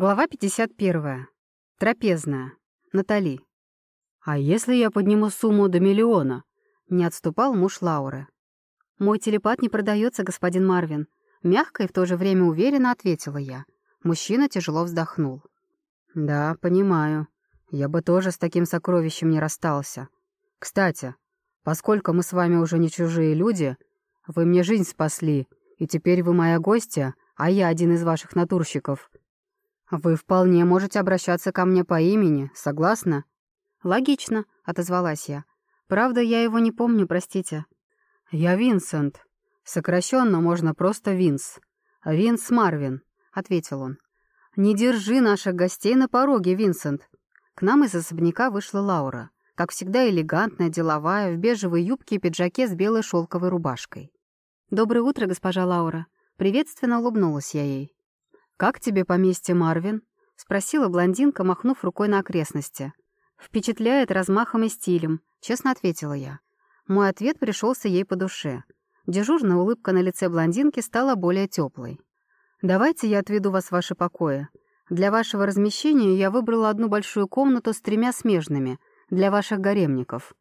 Глава 51. Трапезная. Натали. «А если я подниму сумму до миллиона?» Не отступал муж Лауры. «Мой телепат не продается, господин Марвин», — мягко и в то же время уверенно ответила я. Мужчина тяжело вздохнул. «Да, понимаю. Я бы тоже с таким сокровищем не расстался. Кстати, поскольку мы с вами уже не чужие люди, вы мне жизнь спасли, и теперь вы моя гостья, а я один из ваших натурщиков. Вы вполне можете обращаться ко мне по имени, согласна?» «Логично», — отозвалась я. «Правда, я его не помню, простите». «Я Винсент. Сокращенно можно просто Винс. Винс Марвин», — ответил он. «Не держи наших гостей на пороге, Винсент». К нам из особняка вышла Лаура. Как всегда элегантная, деловая, в бежевой юбке и пиджаке с белой шелковой рубашкой. «Доброе утро, госпожа Лаура». Приветственно улыбнулась я ей. «Как тебе поместье, Марвин?» — спросила блондинка, махнув рукой на окрестности. «Впечатляет размахом и стилем», — честно ответила я. Мой ответ пришелся ей по душе. Дежурная улыбка на лице блондинки стала более теплой. «Давайте я отведу вас в ваши покои. Для вашего размещения я выбрала одну большую комнату с тремя смежными, для ваших гаремников.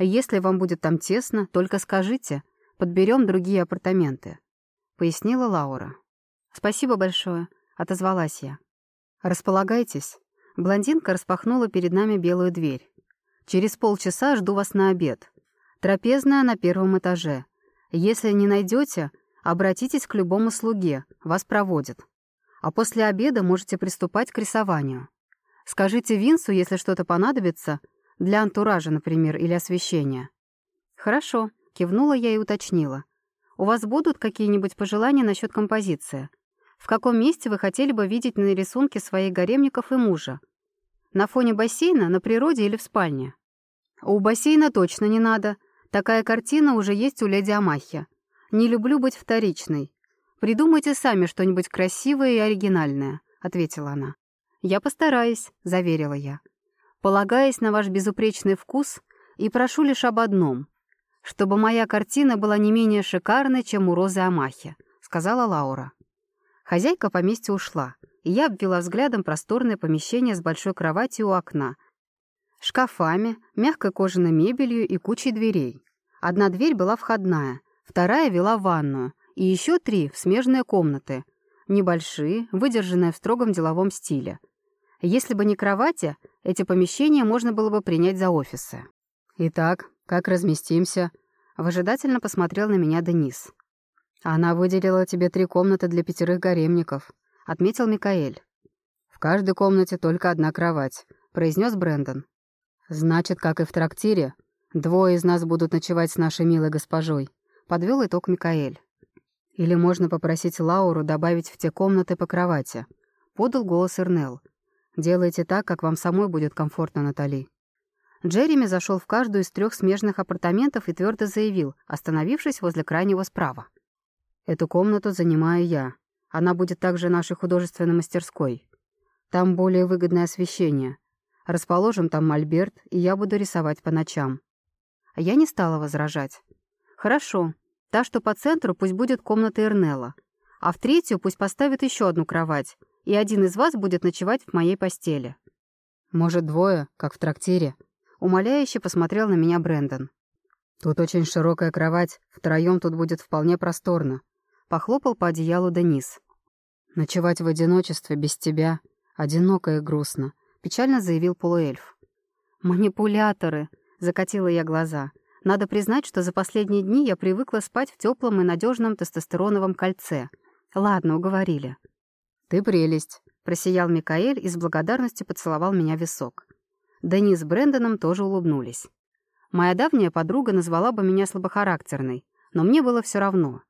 Если вам будет там тесно, только скажите, подберем другие апартаменты», — пояснила Лаура. «Спасибо большое», — отозвалась я. «Располагайтесь». Блондинка распахнула перед нами белую дверь. «Через полчаса жду вас на обед. Трапезная на первом этаже. Если не найдете, обратитесь к любому слуге, вас проводят. А после обеда можете приступать к рисованию. Скажите Винсу, если что-то понадобится, для антуража, например, или освещения». «Хорошо», — кивнула я и уточнила. «У вас будут какие-нибудь пожелания насчет композиции?» В каком месте вы хотели бы видеть на рисунке своих гаремников и мужа? На фоне бассейна, на природе или в спальне? У бассейна точно не надо. Такая картина уже есть у леди Амахи. Не люблю быть вторичной. Придумайте сами что-нибудь красивое и оригинальное, ответила она. Я постараюсь, заверила я. Полагаясь на ваш безупречный вкус, и прошу лишь об одном, чтобы моя картина была не менее шикарной, чем у Розы Амахи, сказала Лаура. Хозяйка поместья ушла, и я обвела взглядом просторное помещение с большой кроватью у окна, шкафами, мягкой кожаной мебелью и кучей дверей. Одна дверь была входная, вторая вела в ванную, и еще три в смежные комнаты, небольшие, выдержанные в строгом деловом стиле. Если бы не кровати, эти помещения можно было бы принять за офисы. «Итак, как разместимся?» Выжидательно посмотрел на меня Денис. «Она выделила тебе три комнаты для пятерых гаремников», — отметил Микаэль. «В каждой комнате только одна кровать», — произнес Брэндон. «Значит, как и в трактире, двое из нас будут ночевать с нашей милой госпожой», — подвел итог Микаэль. «Или можно попросить Лауру добавить в те комнаты по кровати», — подал голос Эрнел. «Делайте так, как вам самой будет комфортно, Натали». Джереми зашел в каждую из трех смежных апартаментов и твердо заявил, остановившись возле крайнего справа. Эту комнату занимаю я. Она будет также нашей художественной мастерской. Там более выгодное освещение. Расположим там мольберт, и я буду рисовать по ночам». А я не стала возражать. «Хорошо. Та, что по центру, пусть будет комната Эрнелла. А в третью пусть поставят еще одну кровать, и один из вас будет ночевать в моей постели». «Может, двое, как в трактире?» Умоляюще посмотрел на меня Брэндон. «Тут очень широкая кровать, втроем тут будет вполне просторно. Похлопал по одеялу Денис. «Ночевать в одиночестве без тебя одиноко и грустно», — печально заявил полуэльф. «Манипуляторы!» — закатила я глаза. «Надо признать, что за последние дни я привыкла спать в теплом и надежном тестостероновом кольце. Ладно, уговорили». «Ты прелесть», — просиял Микаэль и с благодарностью поцеловал меня в висок. Денис с Брэндоном тоже улыбнулись. Моя давняя подруга назвала бы меня слабохарактерной, но мне было все равно.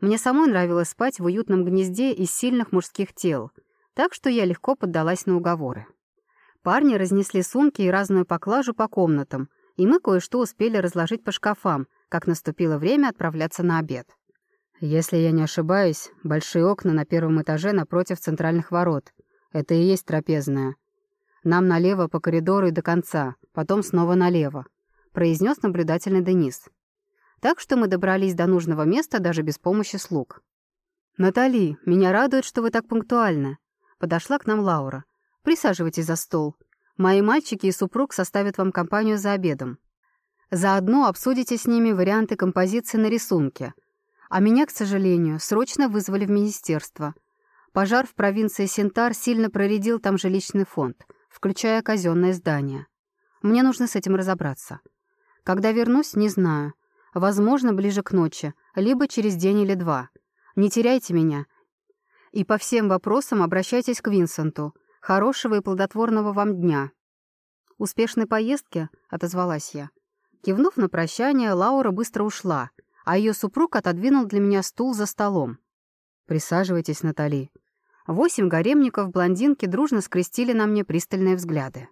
Мне самой нравилось спать в уютном гнезде из сильных мужских тел, так что я легко поддалась на уговоры. Парни разнесли сумки и разную поклажу по комнатам, и мы кое-что успели разложить по шкафам, как наступило время отправляться на обед. Если я не ошибаюсь, большие окна на первом этаже напротив центральных ворот. Это и есть трапезная. Нам налево по коридору и до конца, потом снова налево», — произнес наблюдательный Денис так что мы добрались до нужного места даже без помощи слуг. «Натали, меня радует, что вы так пунктуальны», — Подошла к нам Лаура. «Присаживайтесь за стол. Мои мальчики и супруг составят вам компанию за обедом. Заодно обсудите с ними варианты композиции на рисунке. А меня, к сожалению, срочно вызвали в министерство. Пожар в провинции Синтар сильно проредил там жилищный фонд, включая казенное здание. Мне нужно с этим разобраться. Когда вернусь, не знаю. Возможно, ближе к ночи, либо через день или два. Не теряйте меня. И по всем вопросам обращайтесь к Винсенту. Хорошего и плодотворного вам дня. «Успешной поездки?» — отозвалась я. Кивнув на прощание, Лаура быстро ушла, а ее супруг отодвинул для меня стул за столом. «Присаживайтесь, Натали». Восемь гаремников блондинки дружно скрестили на мне пристальные взгляды.